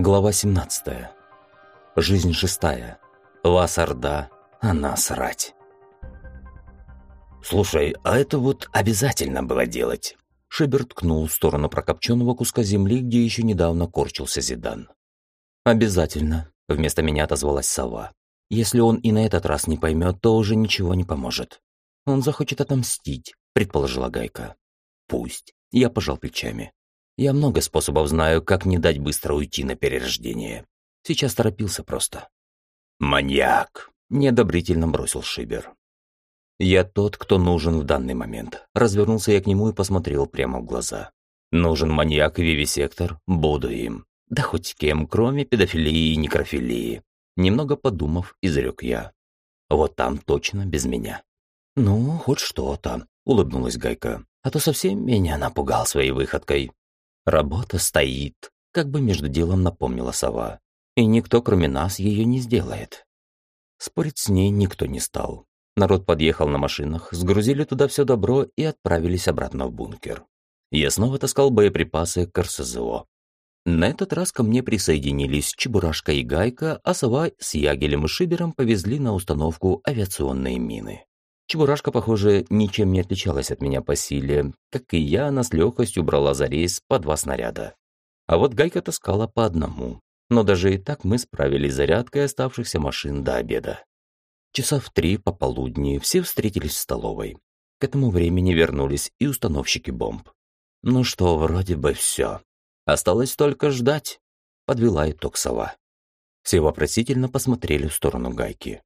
Глава 17. Жизнь шестая. Вас орда, а нас рать. «Слушай, а это вот обязательно было делать?» Шибер ткнул в сторону прокопченного куска земли, где еще недавно корчился Зидан. «Обязательно», — вместо меня отозвалась сова. «Если он и на этот раз не поймет, то уже ничего не поможет. Он захочет отомстить», — предположила Гайка. «Пусть». Я пожал плечами. Я много способов знаю, как не дать быстро уйти на перерождение. Сейчас торопился просто. «Маньяк!» – неодобрительно бросил Шибер. «Я тот, кто нужен в данный момент». Развернулся я к нему и посмотрел прямо в глаза. «Нужен маньяк и вивисектор, буду им. Да хоть кем, кроме педофилии и некрофилии». Немного подумав, изрек я. «Вот там точно без меня». «Ну, хоть что-то», — улыбнулась Гайка. «А то совсем меня напугал своей выходкой». Работа стоит, как бы между делом напомнила сова. И никто, кроме нас, ее не сделает. Спорить с ней никто не стал. Народ подъехал на машинах, сгрузили туда все добро и отправились обратно в бункер. Я снова таскал боеприпасы к РСЗО. На этот раз ко мне присоединились Чебурашка и Гайка, а сова с Ягелем и Шибером повезли на установку авиационные мины. Чебурашка, похоже, ничем не отличалась от меня по силе. Как и я, она с легкостью брала за рейс по два снаряда. А вот Гайка таскала по одному. Но даже и так мы справились зарядкой оставшихся машин до обеда. Часа в три пополудни все встретились в столовой. К этому времени вернулись и установщики бомб. Ну что, вроде бы все. Осталось только ждать, подвела итог сова. Все вопросительно посмотрели в сторону Гайки.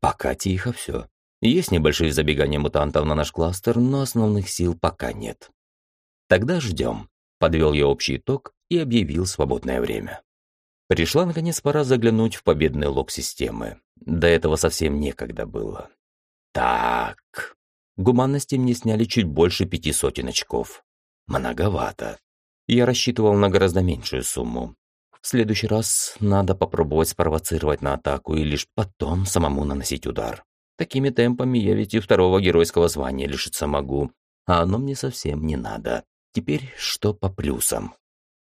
Пока тихо все. Есть небольшие забегания мутантов на наш кластер, но основных сил пока нет. Тогда ждем. Подвел я общий итог и объявил свободное время. Пришла, наконец, пора заглянуть в победный лог системы. До этого совсем некогда было. Так. Гуманности мне сняли чуть больше пяти сотен очков. Многовато. Я рассчитывал на гораздо меньшую сумму. В следующий раз надо попробовать спровоцировать на атаку и лишь потом самому наносить удар. Такими темпами я ведь и второго геройского звания лишиться могу. А оно мне совсем не надо. Теперь что по плюсам?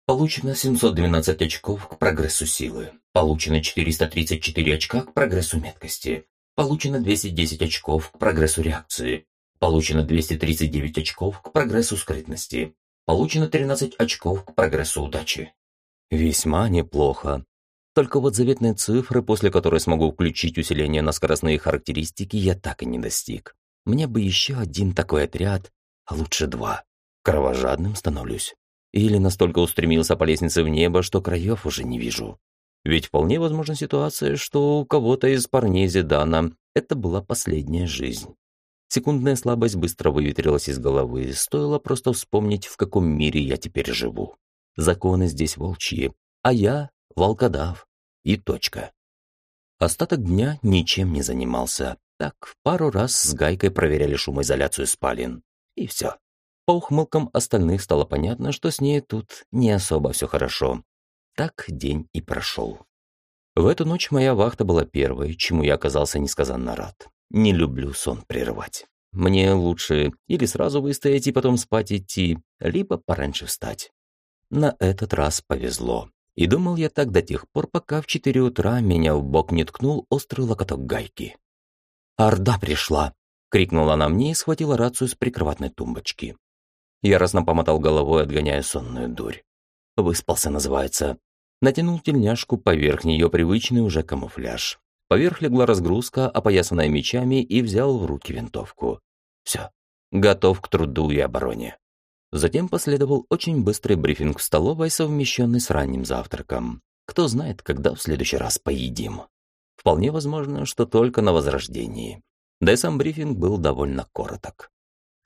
Получено 712 очков к прогрессу силы. Получено 434 очка к прогрессу меткости. Получено 210 очков к прогрессу реакции. Получено 239 очков к прогрессу скрытности. Получено 13 очков к прогрессу удачи. Весьма неплохо. Только вот заветной цифры, после которой смогу включить усиление на скоростные характеристики, я так и не достиг. Мне бы еще один такой отряд, а лучше два. Кровожадным становлюсь. Или настолько устремился по лестнице в небо, что краев уже не вижу. Ведь вполне возможна ситуация, что у кого-то из парней Зидана это была последняя жизнь. Секундная слабость быстро выветрилась из головы, стоило просто вспомнить, в каком мире я теперь живу. Законы здесь волчьи, а я волкодав и точка. Остаток дня ничем не занимался. Так, пару раз с Гайкой проверяли шумоизоляцию спален. И все. По ухмылкам остальных стало понятно, что с ней тут не особо все хорошо. Так день и прошел. В эту ночь моя вахта была первой, чему я оказался несказанно рад. Не люблю сон прерывать. Мне лучше или сразу выстоять и потом спать идти, либо пораньше встать. На этот раз повезло. И думал я так до тех пор, пока в четыре утра меня в бок не ткнул острый локоток гайки. «Орда пришла!» — крикнула она мне и схватила рацию с прикроватной тумбочки. Яростно помотал головой, отгоняя сонную дурь. «Выспался» называется. Натянул тельняшку поверх нее привычный уже камуфляж. Поверх легла разгрузка, опоясанная мечами, и взял в руки винтовку. Все, готов к труду и обороне. Затем последовал очень быстрый брифинг в столовой, совмещенный с ранним завтраком. Кто знает, когда в следующий раз поедим. Вполне возможно, что только на возрождении. Да и сам брифинг был довольно короток.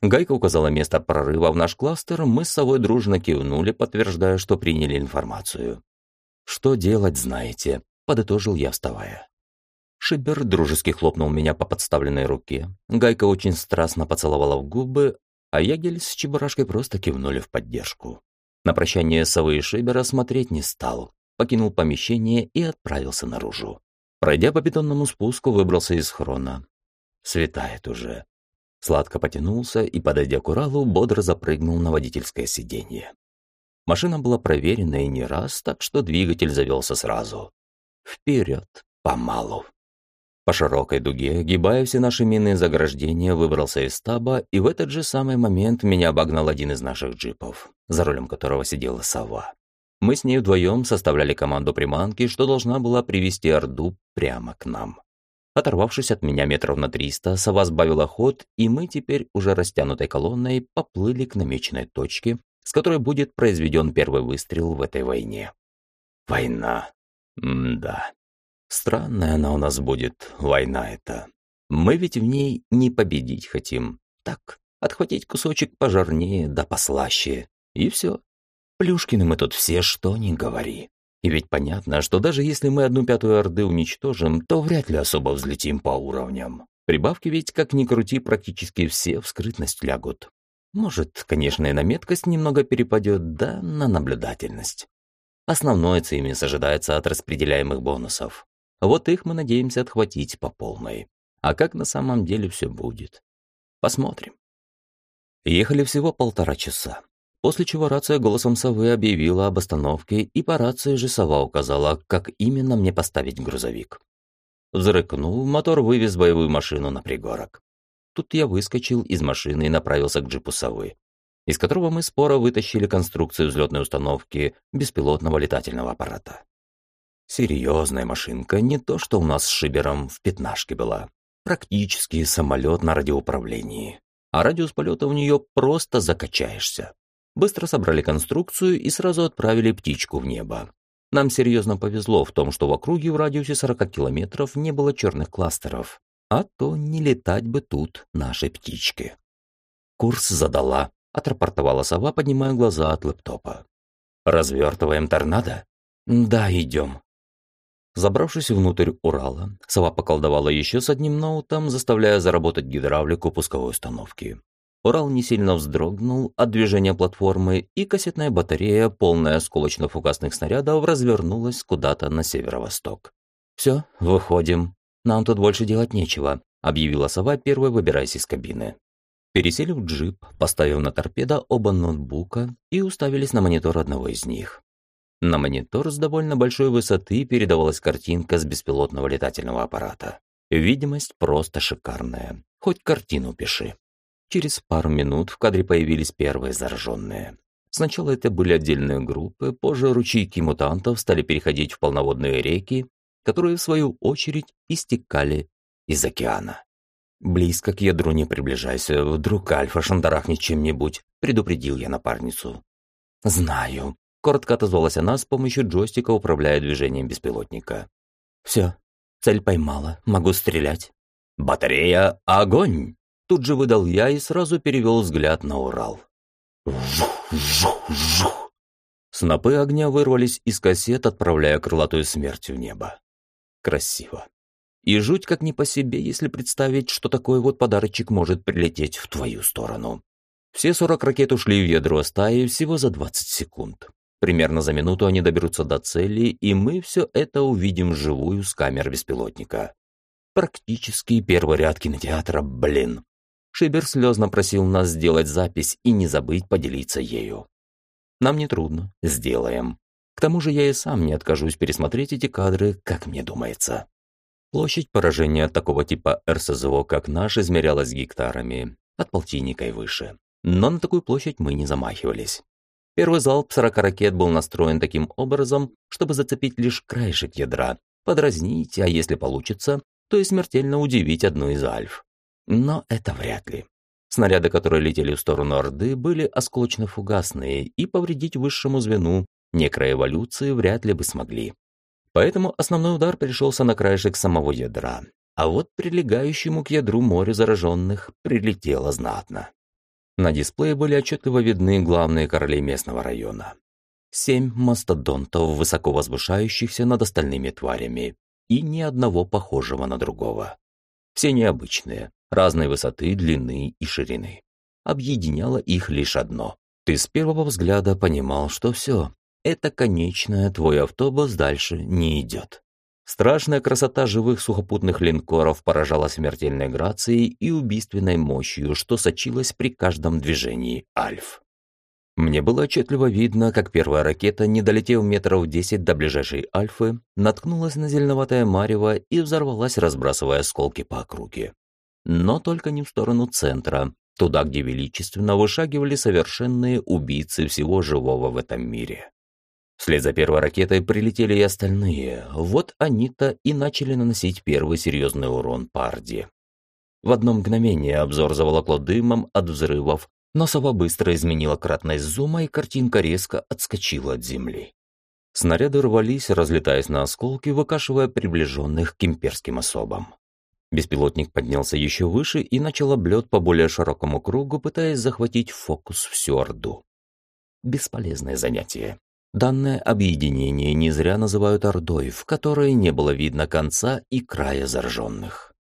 Гайка указала место прорыва в наш кластер, мы с собой дружно кивнули, подтверждая, что приняли информацию. «Что делать, знаете», — подытожил я, вставая. Шибер дружески хлопнул меня по подставленной руке. Гайка очень страстно поцеловала в губы, а Ягель с Чебурашкой просто кивнули в поддержку. На прощание совы и Шибера смотреть не стал, покинул помещение и отправился наружу. Пройдя по бетонному спуску, выбрался из хрона. Светает уже. Сладко потянулся и, подойдя к Уралу, бодро запрыгнул на водительское сиденье. Машина была проверена и не раз, так что двигатель завелся сразу. Вперед, помалу. По широкой дуге, огибая все наши минные заграждения, выбрался из стаба, и в этот же самый момент меня обогнал один из наших джипов, за рулем которого сидела сова. Мы с ней вдвоем составляли команду приманки, что должна была привести Орду прямо к нам. Оторвавшись от меня метров на триста, сова сбавила ход, и мы теперь уже растянутой колонной поплыли к намеченной точке, с которой будет произведен первый выстрел в этой войне. Война. М-да. Странная она у нас будет, война эта. Мы ведь в ней не победить хотим. Так, отхватить кусочек пожарнее да послаще. И все. Плюшкины мы тут все, что ни говори. И ведь понятно, что даже если мы одну пятую Орды уничтожим, то вряд ли особо взлетим по уровням. Прибавки ведь, как ни крути, практически все в скрытность лягут. Может, конечно, и на меткость немного перепадет, да на наблюдательность. Основное цимис ожидается от распределяемых бонусов. Вот их мы надеемся отхватить по полной. А как на самом деле все будет? Посмотрим. Ехали всего полтора часа. После чего рация голосом совы объявила об остановке, и по рации же сова указала, как именно мне поставить грузовик. Взрыкнул, мотор вывез боевую машину на пригорок. Тут я выскочил из машины и направился к джипу совы, из которого мы споро вытащили конструкцию взлетной установки беспилотного летательного аппарата. Серьезная машинка, не то что у нас с Шибером в пятнашке была. Практически самолет на радиоуправлении. А радиус полета у нее просто закачаешься. Быстро собрали конструкцию и сразу отправили птичку в небо. Нам серьезно повезло в том, что в округе в радиусе 40 километров не было черных кластеров, а то не летать бы тут нашей птичке. Курс задала, отрапортовала сова, поднимая глаза от лэптопа. «Развертываем торнадо?» «Да, идем», Забравшись внутрь Урала, сова поколдовала еще с одним ноутом, заставляя заработать гидравлику пусковой установки. Урал не сильно вздрогнул от движения платформы, и кассетная батарея, полная осколочно-фугасных снарядов, развернулась куда-то на северо-восток. «Все, выходим. Нам тут больше делать нечего», — объявила сова, первой выбираясь из кабины. Пересели в джип, поставив на торпедо оба ноутбука и уставились на монитор одного из них. На монитор с довольно большой высоты передавалась картинка с беспилотного летательного аппарата. Видимость просто шикарная. Хоть картину пиши. Через пару минут в кадре появились первые зараженные. Сначала это были отдельные группы, позже ручейки мутантов стали переходить в полноводные реки, которые, в свою очередь, истекали из океана. «Близко к ядру не приближайся, вдруг Альфа шандарахнет чем-нибудь», — предупредил я напарницу. «Знаю», Коротко отозвалась она с помощью джойстика, управляя движением беспилотника. «Все, цель поймала, могу стрелять». «Батарея, огонь!» Тут же выдал я и сразу перевел взгляд на Урал. Жух, жух, жух. Снопы огня вырвались из кассет, отправляя крылатую смерть в небо. Красиво. И жуть как не по себе, если представить, что такой вот подарочек может прилететь в твою сторону. Все сорок ракет ушли в ядро стаи всего за 20 секунд. Примерно за минуту они доберутся до цели, и мы все это увидим вживую с камер беспилотника. Практически первый ряд кинотеатра, блин. Шибер слезно просил нас сделать запись и не забыть поделиться ею. Нам не трудно, сделаем. К тому же я и сам не откажусь пересмотреть эти кадры, как мне думается. Площадь поражения такого типа РСЗО, как наш, измерялась гектарами, от полтинника и выше. Но на такую площадь мы не замахивались. Первый залп 40 ракет был настроен таким образом, чтобы зацепить лишь краешек ядра, подразнить, а если получится, то и смертельно удивить одну из альф. Но это вряд ли. Снаряды, которые летели в сторону Орды, были осколочно-фугасные, и повредить высшему звену некроэволюции вряд ли бы смогли. Поэтому основной удар пришелся на краешек самого ядра, а вот прилегающему к ядру морю зараженных прилетело знатно. На дисплее были отчетливо видны главные короли местного района. Семь мастодонтов, высоко возвышающихся над остальными тварями, и ни одного похожего на другого. Все необычные, разной высоты, длины и ширины. Объединяло их лишь одно. Ты с первого взгляда понимал, что все, это конечное, твой автобус дальше не идет. Страшная красота живых сухопутных линкоров поражала смертельной грацией и убийственной мощью, что сочилось при каждом движении Альф. Мне было отчетливо видно, как первая ракета, не долетев метров десять до ближайшей Альфы, наткнулась на зеленоватое марево и взорвалась, разбрасывая осколки по округе. Но только не в сторону центра, туда, где величественно вышагивали совершенные убийцы всего живого в этом мире. Вслед за первой ракетой прилетели и остальные, вот они-то и начали наносить первый серьезный урон Парди. В одно мгновение обзор заволокло дымом от взрывов, но сова быстро изменила кратность зума, и картинка резко отскочила от земли. Снаряды рвались, разлетаясь на осколки, выкашивая приближенных к имперским особам. Беспилотник поднялся еще выше и начал облет по более широкому кругу, пытаясь захватить фокус всю Орду. Бесполезное занятие. Данное объединение не зря называют Ордой, в которой не было видно конца и края зараженных.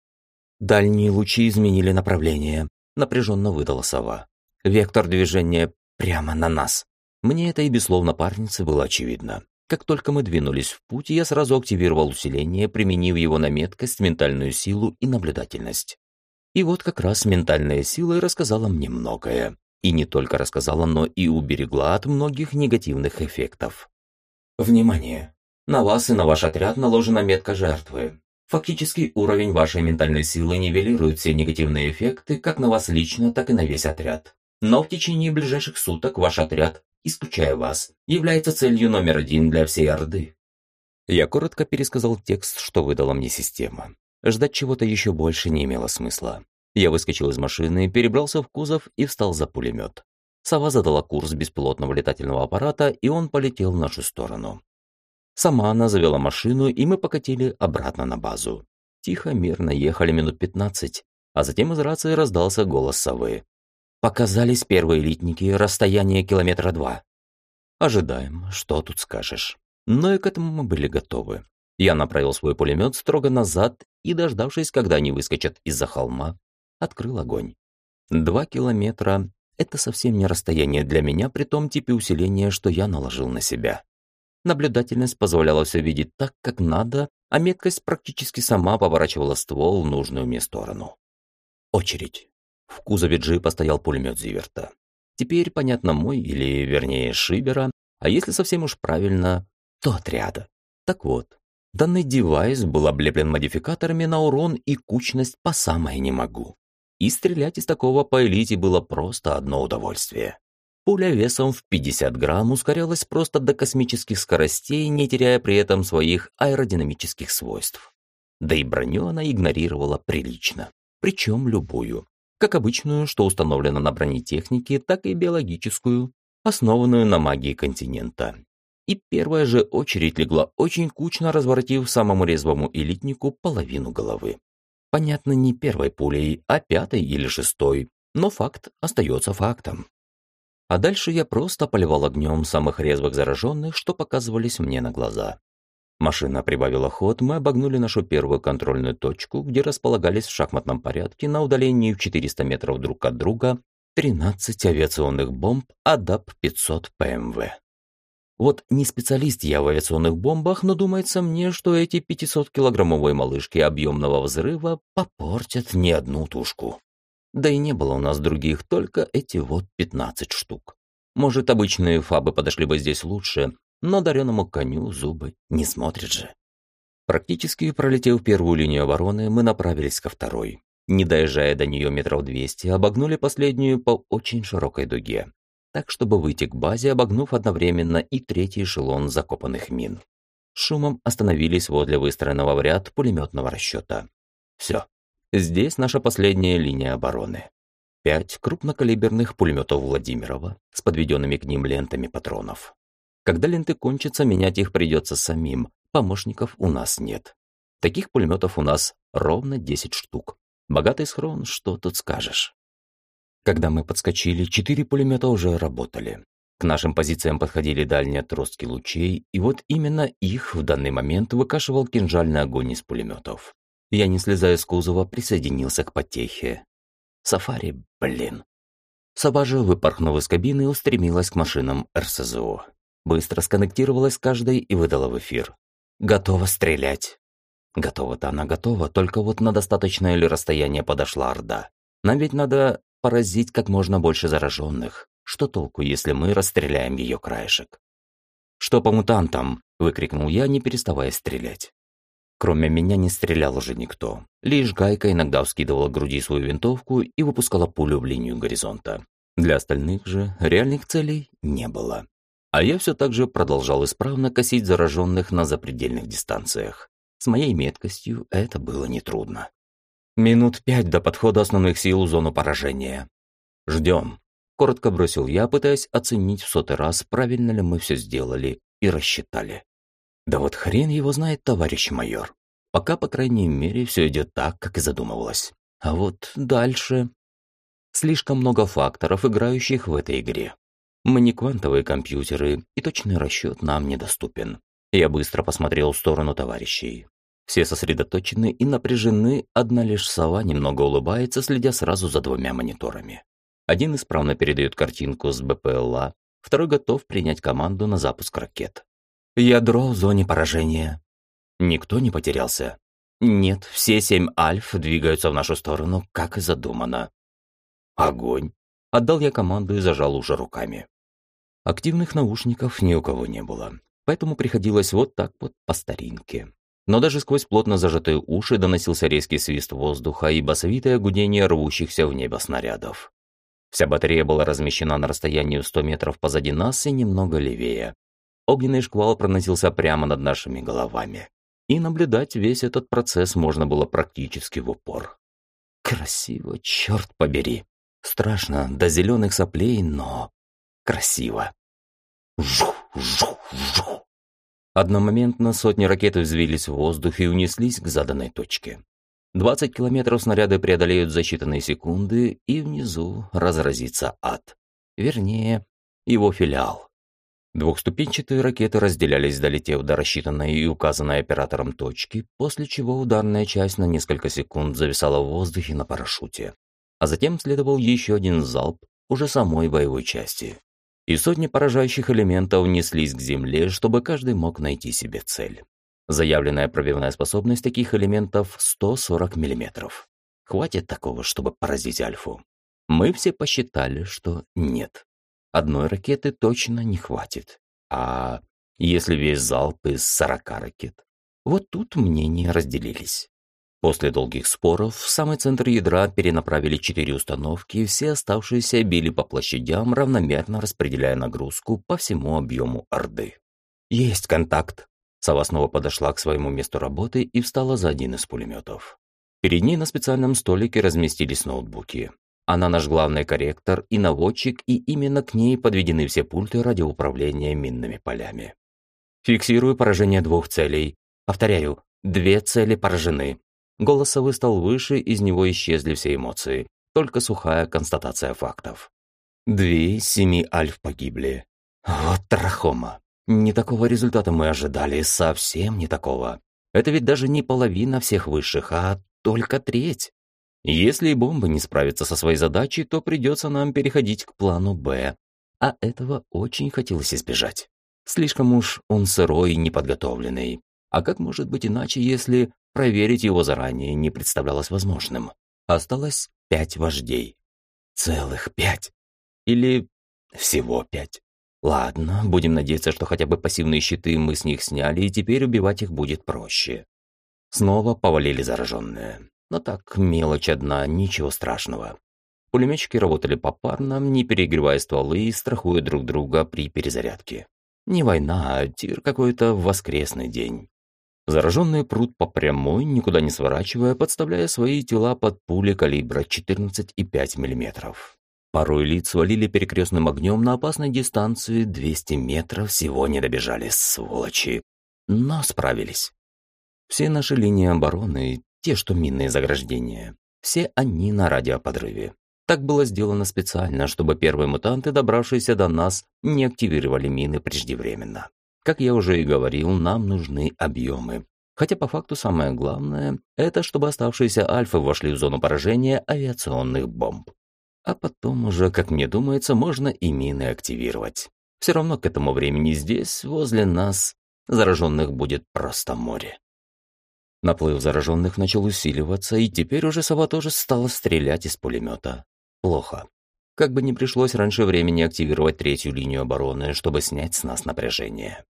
Дальние лучи изменили направление, напряженно выдала сова. Вектор движения прямо на нас. Мне это и без слов напарницы было очевидно. Как только мы двинулись в путь, я сразу активировал усиление, применив его на меткость, ментальную силу и наблюдательность. И вот как раз ментальная сила и рассказала мне многое. И не только рассказала, но и уберегла от многих негативных эффектов. Внимание! На вас и на ваш отряд наложена метка жертвы. Фактически уровень вашей ментальной силы нивелирует все негативные эффекты как на вас лично, так и на весь отряд. Но в течение ближайших суток ваш отряд, исключая вас, является целью номер один для всей Орды. Я коротко пересказал текст, что выдала мне система. Ждать чего-то еще больше не имело смысла. Я выскочил из машины, перебрался в кузов и встал за пулемет. Сова задала курс беспилотного летательного аппарата, и он полетел в нашу сторону. Сама она завела машину, и мы покатили обратно на базу. Тихо, мирно ехали минут пятнадцать, а затем из рации раздался голос совы. Показались первые элитники, расстояние километра два. Ожидаем, что тут скажешь. Но и к этому мы были готовы. Я направил свой пулемет строго назад и, дождавшись, когда они выскочат из-за холма, открыл огонь. Два километра — это совсем не расстояние для меня при том типе усиления, что я наложил на себя. Наблюдательность позволяла все видеть так, как надо, а меткость практически сама поворачивала ствол в нужную мне сторону. Очередь. В кузове джипа стоял пулемет Зиверта. Теперь, понятно, мой, или, вернее, Шибера, а если совсем уж правильно, то отряда. Так вот, данный девайс был облеплен модификаторами на урон и кучность по самое не могу. И стрелять из такого по элите было просто одно удовольствие. Пуля весом в 50 грамм ускорялась просто до космических скоростей, не теряя при этом своих аэродинамических свойств. Да и броню она игнорировала прилично. Причем любую как обычную, что установлена на бронетехнике, так и биологическую, основанную на магии континента. И первая же очередь легла очень кучно, разворотив самому резвому элитнику половину головы. Понятно, не первой пулей, а пятой или шестой, но факт остается фактом. А дальше я просто поливал огнем самых резвых зараженных, что показывались мне на глаза. Машина прибавила ход, мы обогнули нашу первую контрольную точку, где располагались в шахматном порядке на удалении в 400 метров друг от друга 13 авиационных бомб АДАП-500 ПМВ. Вот не специалист я в авиационных бомбах, но думается мне, что эти 500-килограммовые малышки объемного взрыва попортят не одну тушку. Да и не было у нас других, только эти вот 15 штук. Может, обычные фабы подошли бы здесь лучше, но дареному коню зубы не смотрят же. Практически пролетев первую линию обороны, мы направились ко второй. Не доезжая до нее метров двести, обогнули последнюю по очень широкой дуге. Так, чтобы выйти к базе, обогнув одновременно и третий эшелон закопанных мин. Шумом остановились возле выстроенного в ряд пулеметного расчета. Все. Здесь наша последняя линия обороны. Пять крупнокалиберных пулеметов Владимирова с подведенными к ним лентами патронов. Когда ленты кончатся, менять их придется самим. Помощников у нас нет. Таких пулеметов у нас ровно 10 штук. Богатый схрон, что тут скажешь. Когда мы подскочили, четыре пулемета уже работали. К нашим позициям подходили дальние отростки лучей, и вот именно их в данный момент выкашивал кинжальный огонь из пулеметов. Я, не слезая с кузова, присоединился к потехе. Сафари, блин. Сова же, выпорхнув из кабины, устремилась к машинам РСЗО. Быстро сконнектировалась каждой и выдала в эфир. «Готова стрелять». Готова-то она готова, только вот на достаточное ли расстояние подошла Орда. Нам ведь надо поразить как можно больше зараженных, что толку, если мы расстреляем ее краешек? «Что по мутантам?» – выкрикнул я, не переставая стрелять. Кроме меня не стрелял уже никто. Лишь Гайка иногда вскидывала к груди свою винтовку и выпускала пулю в линию горизонта. Для остальных же реальных целей не было. А я все так же продолжал исправно косить зараженных на запредельных дистанциях. С моей меткостью это было нетрудно. Минут пять до подхода основных сил в зону поражения. Ждем. Коротко бросил я, пытаясь оценить в сотый раз, правильно ли мы все сделали и рассчитали. Да вот хрен его знает, товарищ майор. Пока, по крайней мере, все идет так, как и задумывалось. А вот дальше... Слишком много факторов, играющих в этой игре. Мы не квантовые компьютеры, и точный расчет нам недоступен. Я быстро посмотрел в сторону товарищей. Все сосредоточены и напряжены, одна лишь сова немного улыбается, следя сразу за двумя мониторами. Один исправно передает картинку с БПЛА, второй готов принять команду на запуск ракет. Ядро в зоне поражения. Никто не потерялся. Нет, все семь альф двигаются в нашу сторону, как и задумано. Огонь. Отдал я команду и зажал уже руками. Активных наушников ни у кого не было, поэтому приходилось вот так вот по старинке но даже сквозь плотно зажатые уши доносился резкий свист воздуха и басовитое гудение рвущихся в небо снарядов. Вся батарея была размещена на расстоянии в 100 метров позади нас и немного левее. Огненный шквал проносился прямо над нашими головами. И наблюдать весь этот процесс можно было практически в упор. Красиво, черт побери. Страшно, до зеленых соплей, но красиво. Жух, жух, жух. Одномоментно сотни ракет взвились в воздух и унеслись к заданной точке. 20 километров снаряды преодолеют за считанные секунды, и внизу разразится ад. Вернее, его филиал. Двухступенчатые ракеты разделялись, долетев до рассчитанной и указанной оператором точки, после чего ударная часть на несколько секунд зависала в воздухе на парашюте. А затем следовал еще один залп уже самой боевой части и сотни поражающих элементов неслись к Земле, чтобы каждый мог найти себе цель. Заявленная пробивная способность таких элементов 140 мм. Хватит такого, чтобы поразить Альфу? Мы все посчитали, что нет. Одной ракеты точно не хватит. А если весь залп из 40 ракет? Вот тут мнения разделились. После долгих споров в самый центр ядра перенаправили четыре установки, все оставшиеся били по площадям, равномерно распределяя нагрузку по всему объему Орды. «Есть контакт!» Сова снова подошла к своему месту работы и встала за один из пулеметов. Перед ней на специальном столике разместились ноутбуки. Она наш главный корректор и наводчик, и именно к ней подведены все пульты радиоуправления минными полями. Фиксирую поражение двух целей. Повторяю, две цели поражены. Голос совы стал выше, из него исчезли все эмоции. Только сухая констатация фактов. Две из семи альф погибли. Вот трахома. Не такого результата мы ожидали, совсем не такого. Это ведь даже не половина всех высших, а только треть. Если и бомба не справится со своей задачей, то придется нам переходить к плану «Б». А этого очень хотелось избежать. Слишком уж он сырой и неподготовленный. А как может быть иначе, если проверить его заранее не представлялось возможным? Осталось пять вождей. Целых пять. Или всего пять. Ладно, будем надеяться, что хотя бы пассивные щиты мы с них сняли, и теперь убивать их будет проще. Снова повалили зараженные. Но так, мелочь одна, ничего страшного. Пулеметчики работали попарно, не перегревая стволы и страхуя друг друга при перезарядке. Не война, а тир какой-то воскресный день. Зараженные прут по прямой, никуда не сворачивая, подставляя свои тела под пули калибра 14,5 мм. Порой лиц валили перекрестным огнем на опасной дистанции 200 метров, всего не добежали, сволочи. Но справились. Все наши линии обороны, те, что минные заграждения, все они на радиоподрыве. Так было сделано специально, чтобы первые мутанты, добравшиеся до нас, не активировали мины преждевременно. Как я уже и говорил, нам нужны объемы. Хотя по факту самое главное – это чтобы оставшиеся альфы вошли в зону поражения авиационных бомб. А потом уже, как мне думается, можно и мины активировать. Все равно к этому времени здесь, возле нас, зараженных будет просто море. Наплыв зараженных начал усиливаться, и теперь уже сова тоже стала стрелять из пулемета. Плохо. Как бы не пришлось раньше времени активировать третью линию обороны, чтобы снять с нас напряжение.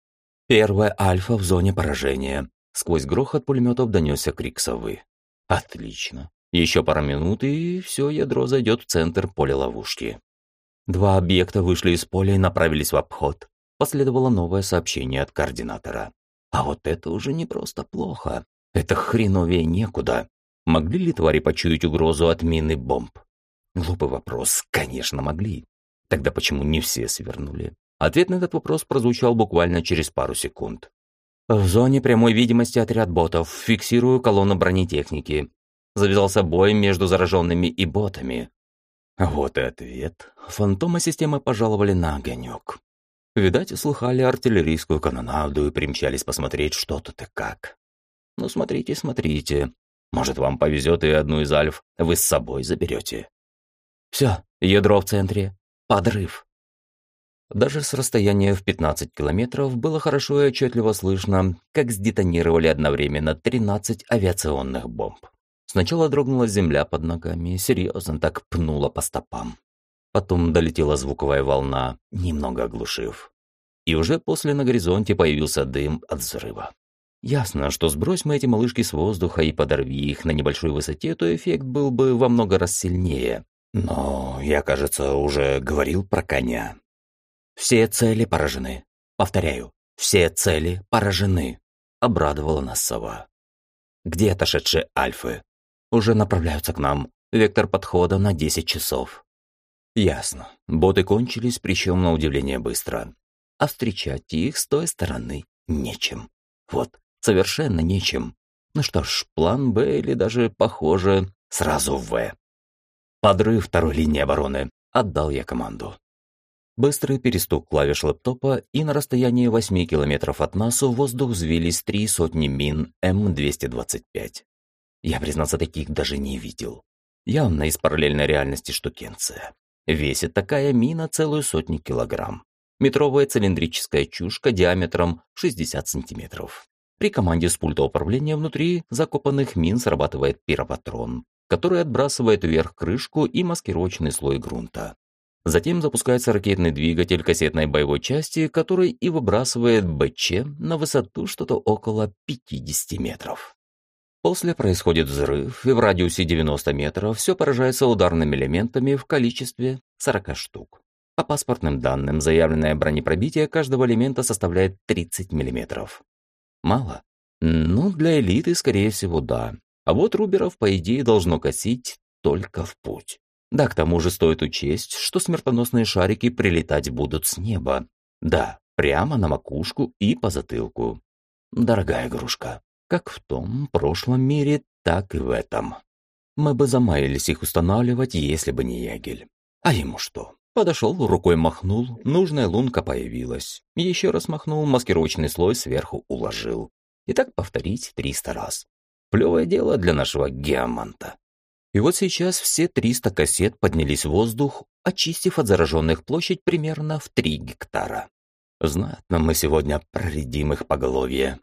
Первая альфа в зоне поражения. Сквозь грохот пулеметов донесся крик совы. Отлично. Еще пара минут, и все ядро зайдет в центр поля ловушки. Два объекта вышли из поля и направились в обход. Последовало новое сообщение от координатора. А вот это уже не просто плохо. Это хреновее некуда. Могли ли твари почуять угрозу от мины бомб? Глупый вопрос. Конечно, могли. Тогда почему не все свернули? Ответ на этот вопрос прозвучал буквально через пару секунд. В зоне прямой видимости отряд ботов. Фиксирую колонну бронетехники. Завязался бой между зараженными и ботами. Вот и ответ. Фантомы системы пожаловали на огонек. Видать, услыхали артиллерийскую канонаду и примчались посмотреть, что тут и как. Ну, смотрите, смотрите. Может, вам повезет и одну из альф вы с собой заберете. Все, ядро в центре. Подрыв. Даже с расстояния в 15 километров было хорошо и отчетливо слышно, как сдетонировали одновременно 13 авиационных бомб. Сначала дрогнула земля под ногами, серьезно так пнула по стопам. Потом долетела звуковая волна, немного оглушив. И уже после на горизонте появился дым от взрыва. Ясно, что сбрось мы эти малышки с воздуха и подорви их на небольшой высоте, то эффект был бы во много раз сильнее. Но я, кажется, уже говорил про коня. Все цели поражены. Повторяю, все цели поражены. Обрадовала нас сова. Где отошедшие альфы? Уже направляются к нам. Вектор подхода на 10 часов. Ясно. Боты кончились, причем на удивление быстро. А встречать их с той стороны нечем. Вот, совершенно нечем. Ну что ж, план Б или даже, похоже, сразу В. Подрыв второй линии обороны. Отдал я команду. Быстрый перестук клавиш лэптопа, и на расстоянии 8 километров от нас в воздух взвились три сотни мин М-225. Я, признаться, таких даже не видел. Явно из параллельной реальности штукенция. Весит такая мина целую сотню килограмм. Метровая цилиндрическая чушка диаметром 60 сантиметров. При команде с пульта управления внутри закопанных мин срабатывает пиропатрон, который отбрасывает вверх крышку и маскировочный слой грунта. Затем запускается ракетный двигатель кассетной боевой части, который и выбрасывает БЧ на высоту что-то около 50 метров. После происходит взрыв, и в радиусе 90 метров все поражается ударными элементами в количестве 40 штук. По паспортным данным, заявленное бронепробитие каждого элемента составляет 30 миллиметров. Мало? Ну, для элиты, скорее всего, да. А вот Руберов, по идее, должно косить только в путь. Да, к тому же стоит учесть, что смертоносные шарики прилетать будут с неба. Да, прямо на макушку и по затылку. Дорогая игрушка. Как в том прошлом мире, так и в этом. Мы бы замаялись их устанавливать, если бы не ягель. А ему что? Подошел, рукой махнул, нужная лунка появилась. Еще раз махнул, маскировочный слой сверху уложил. И так повторить триста раз. Плевое дело для нашего геоманта. И вот сейчас все 300 кассет поднялись в воздух, очистив от зараженных площадь примерно в 3 гектара. Знатно мы сегодня проредим их поголовье.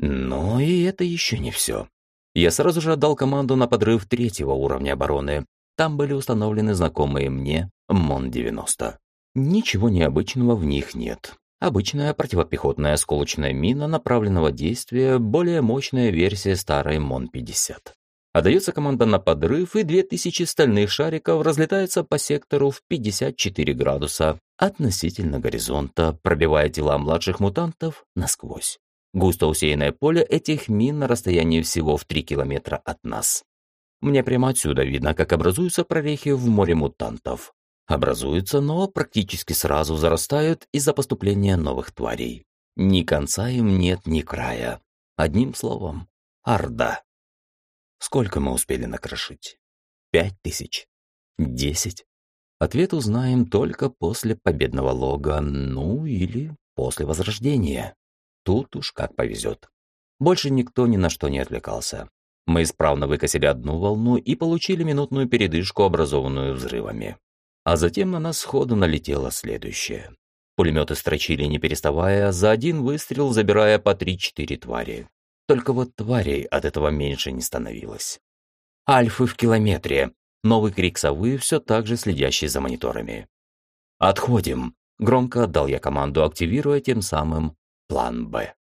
Но и это еще не все. Я сразу же отдал команду на подрыв третьего уровня обороны. Там были установлены знакомые мне МОН-90. Ничего необычного в них нет. Обычная противопехотная осколочная мина направленного действия, более мощная версия старой МОН-50. Отдается команда на подрыв, и 2000 стальных шариков разлетаются по сектору в 54 градуса относительно горизонта, пробивая тела младших мутантов насквозь. Густо усеянное поле этих мин на расстоянии всего в 3 километра от нас. Мне прямо отсюда видно, как образуются прорехи в море мутантов образуются, но практически сразу зарастают из-за поступления новых тварей. Ни конца им нет, ни края. Одним словом, орда. Сколько мы успели накрошить? Пять тысяч? Десять? Ответ узнаем только после победного лога, ну или после возрождения. Тут уж как повезет. Больше никто ни на что не отвлекался. Мы исправно выкосили одну волну и получили минутную передышку, образованную взрывами. А затем на нас сходу налетело следующее. Пулеметы строчили не переставая, за один выстрел забирая по 3-4 твари. Только вот тварей от этого меньше не становилось. Альфы в километре. Новый крик совы, все так же следящий за мониторами. «Отходим!» – громко отдал я команду, активируя тем самым план «Б».